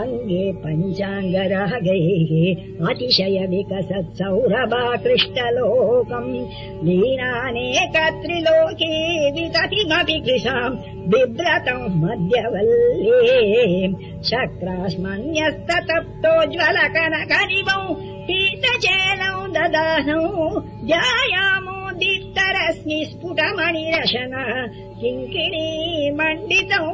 अङ्गे पञ्चाङ्गरागैः अतिशय विकसत् सौरभाकृष्टलोकम् लीनानेकत्रिलोके विततिमपि कृशाम् बिभ्रतम् मध्यवल्ले। शक्रास्मन्यस्त पीतचेनौ ददानौ पीतचेलौ दधानौ जायामो स्फुटमणिरशन किङ्किणी मण्डितौ